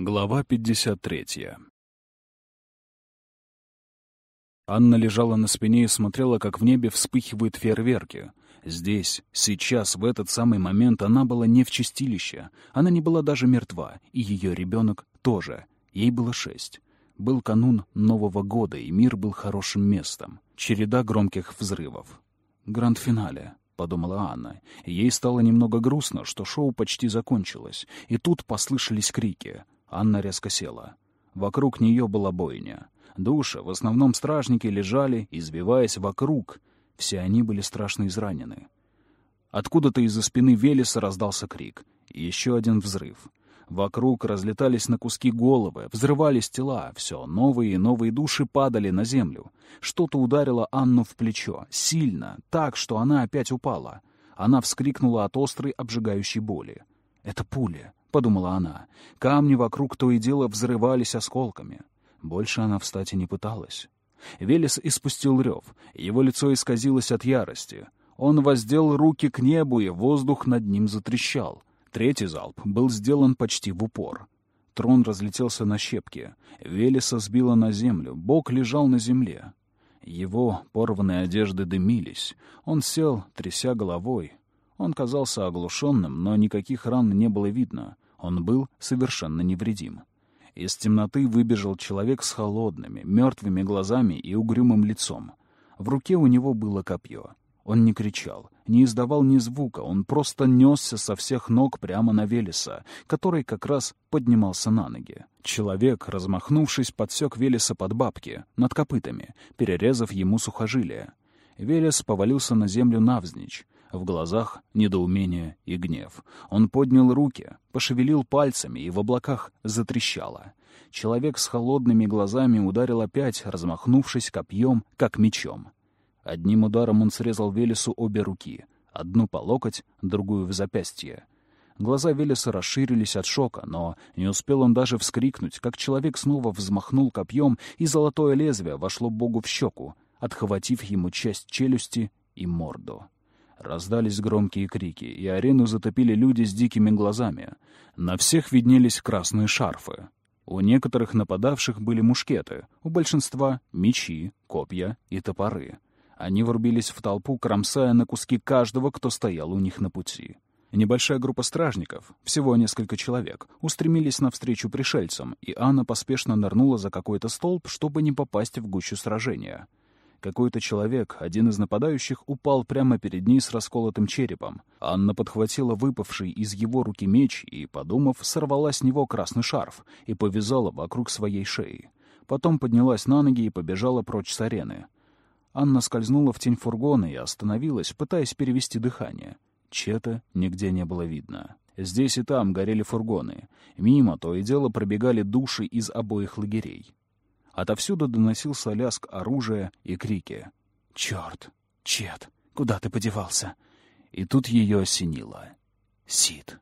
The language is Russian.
Глава 53 Анна лежала на спине и смотрела, как в небе вспыхивают фейерверки. Здесь, сейчас, в этот самый момент она была не в чистилище. Она не была даже мертва, и ее ребенок тоже. Ей было шесть. Был канун Нового года, и мир был хорошим местом. Череда громких взрывов. Гранд-финале подумала Анна. Ей стало немного грустно, что шоу почти закончилось, и тут послышались крики. Анна резко села. Вокруг нее была бойня. Души, в основном стражники, лежали, избиваясь вокруг. Все они были страшно изранены. Откуда-то из-за спины Велеса раздался крик. Еще один взрыв. Вокруг разлетались на куски головы, взрывались тела, все, новые и новые души падали на землю. Что-то ударило Анну в плечо, сильно, так, что она опять упала. Она вскрикнула от острой обжигающей боли. «Это пули», — подумала она. Камни вокруг то и дело взрывались осколками. Больше она встать и не пыталась. Велес испустил рев. Его лицо исказилось от ярости. Он воздел руки к небу, и воздух над ним затрещал. Третий залп был сделан почти в упор. Трон разлетелся на щепки. Велеса сбила на землю. Бог лежал на земле. Его порванные одежды дымились. Он сел, тряся головой. Он казался оглушенным, но никаких ран не было видно. Он был совершенно невредим. Из темноты выбежал человек с холодными, мертвыми глазами и угрюмым лицом. В руке у него было копье. Он не кричал, не издавал ни звука, он просто несся со всех ног прямо на Велеса, который как раз поднимался на ноги. Человек, размахнувшись, подсек Велеса под бабки, над копытами, перерезав ему сухожилие. Велес повалился на землю навзничь. В глазах недоумение и гнев. Он поднял руки, пошевелил пальцами, и в облаках затрещало. Человек с холодными глазами ударил опять, размахнувшись копьем, как мечом. Одним ударом он срезал Велесу обе руки, одну по локоть, другую в запястье. Глаза Велеса расширились от шока, но не успел он даже вскрикнуть, как человек снова взмахнул копьем, и золотое лезвие вошло Богу в щеку, отхватив ему часть челюсти и морду. Раздались громкие крики, и арену затопили люди с дикими глазами. На всех виднелись красные шарфы. У некоторых нападавших были мушкеты, у большинства — мечи, копья и топоры. Они врубились в толпу, кромсая на куски каждого, кто стоял у них на пути. Небольшая группа стражников, всего несколько человек, устремились навстречу пришельцам, и Анна поспешно нырнула за какой-то столб, чтобы не попасть в гущу сражения. Какой-то человек, один из нападающих, упал прямо перед ней с расколотым черепом. Анна подхватила выпавший из его руки меч и, подумав, сорвала с него красный шарф и повязала вокруг своей шеи. Потом поднялась на ноги и побежала прочь с арены. Анна скользнула в тень фургона и остановилась, пытаясь перевести дыхание. Чета нигде не было видно. Здесь и там горели фургоны. Мимо то и дело пробегали души из обоих лагерей. Отовсюду доносился лязг оружия и крики. «Черт! Чет! Куда ты подевался?» И тут ее осенило. «Сид!»